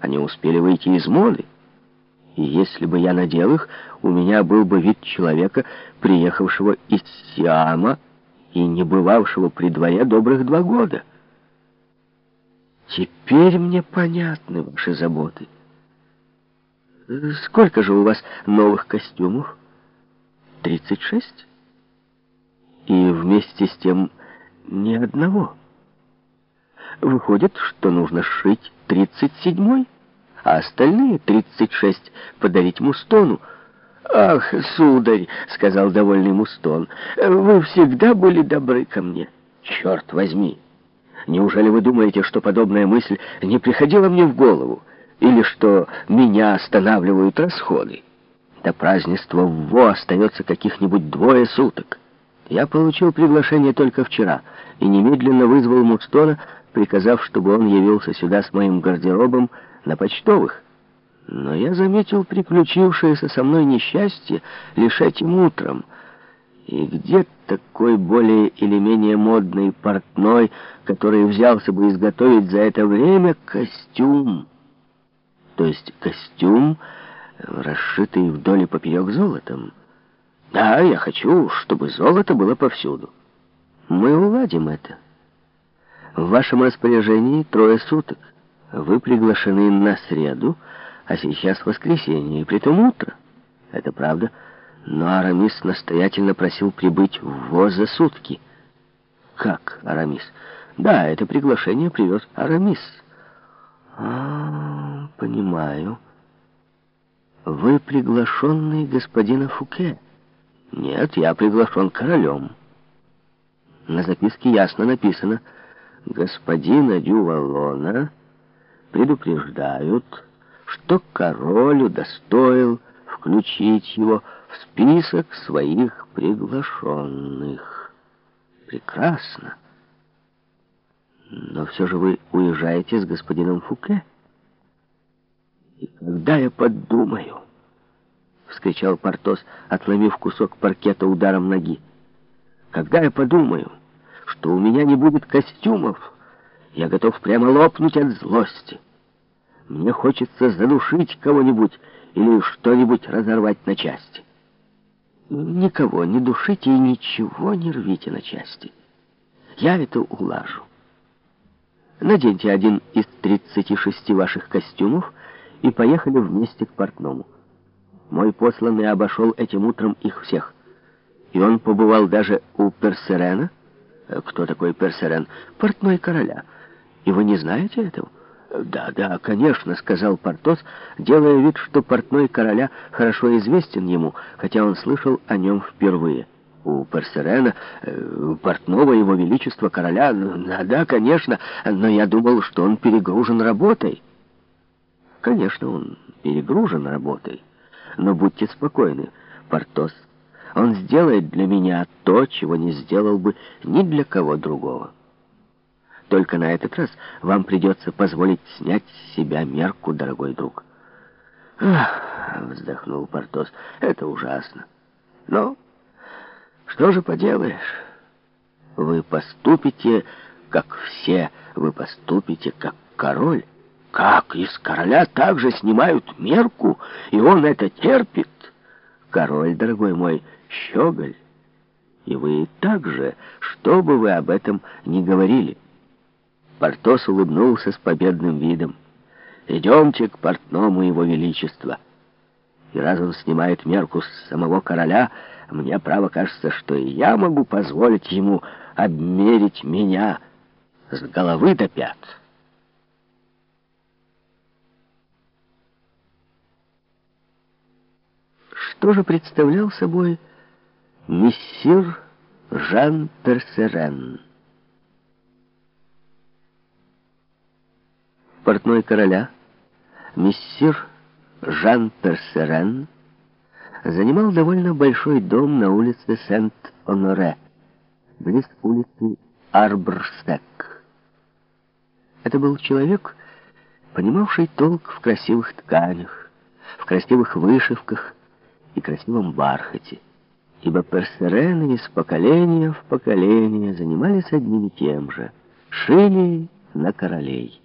Они успели выйти из моды. И если бы я надел их, у меня был бы вид человека, приехавшего из Сиама и не бывавшего при дворе добрых два года. Теперь мне понятны ваши заботы. Сколько же у вас новых костюмов? Тридцать шесть? И вместе с тем ни одного. Выходит, что нужно сшить тридцать седьмой, а остальные тридцать шесть подарить Мустону. «Ах, сударь», — сказал довольный Мустон, — «вы всегда были добры ко мне». «Черт возьми! Неужели вы думаете, что подобная мысль не приходила мне в голову? Или что меня останавливают расходы? До празднества ВО остается каких-нибудь двое суток». Я получил приглашение только вчера и немедленно вызвал Мустона, приказав, чтобы он явился сюда с моим гардеробом на почтовых. Но я заметил приключившееся со мной несчастье лишь этим утром. И где такой более или менее модный портной, который взялся бы изготовить за это время костюм? То есть костюм, расшитый вдоль и поперек золотом. Да, я хочу, чтобы золото было повсюду. Мы уладим это. В вашем распоряжении трое суток. Вы приглашены на среду, а сейчас воскресенье, и притом утро. Это правда. Но Арамис настоятельно просил прибыть в ВОЗ за сутки. Как, Арамис? Да, это приглашение привез Арамис. А, понимаю. Вы приглашенный господина Фуке. Нет, я приглашен королем. На записке ясно написано «Господина Дювалона предупреждают, что король удостоил включить его в список своих приглашенных». Прекрасно. Но все же вы уезжаете с господином Фуке. И когда я подумаю... — вскричал Портос, отломив кусок паркета ударом ноги. «Когда я подумаю, что у меня не будет костюмов, я готов прямо лопнуть от злости. Мне хочется задушить кого-нибудь или что-нибудь разорвать на части. Никого не душите и ничего не рвите на части. Я это улажу. Наденьте один из тридцати шести ваших костюмов и поехали вместе к портному. Мой посланный обошел этим утром их всех. И он побывал даже у Персерена. Кто такой Персерен? Портной короля. И вы не знаете этого? «Да, да, конечно», — сказал Портос, делая вид, что портной короля хорошо известен ему, хотя он слышал о нем впервые. У Персерена, э, портного его величества короля, да, да, конечно, но я думал, что он перегружен работой. Конечно, он перегружен работой. Но будьте спокойны, Портос. Он сделает для меня то, чего не сделал бы ни для кого другого. Только на этот раз вам придется позволить снять с себя мерку, дорогой друг. Ах, вздохнул Портос, это ужасно. Но что же поделаешь? Вы поступите, как все, вы поступите, как король. Как из короля также снимают мерку, и он это терпит? Король, дорогой мой, щеголь. И вы также, что бы вы об этом ни говорили. Портос улыбнулся с победным видом. «Идемте к портному его величества». И раз он снимает мерку с самого короля, мне право кажется, что и я могу позволить ему обмерить меня с головы до пят». Что же представлял собой мессир Жан Персерен? Портной короля, мессир Жан Персерен, занимал довольно большой дом на улице Сент-Оноре, близ улицы Арбрсек. Это был человек, понимавший толк в красивых тканях, в красивых вышивках, и красивом бархате, ибо персерены из поколения в поколение занимались одним и тем же — шили на королей.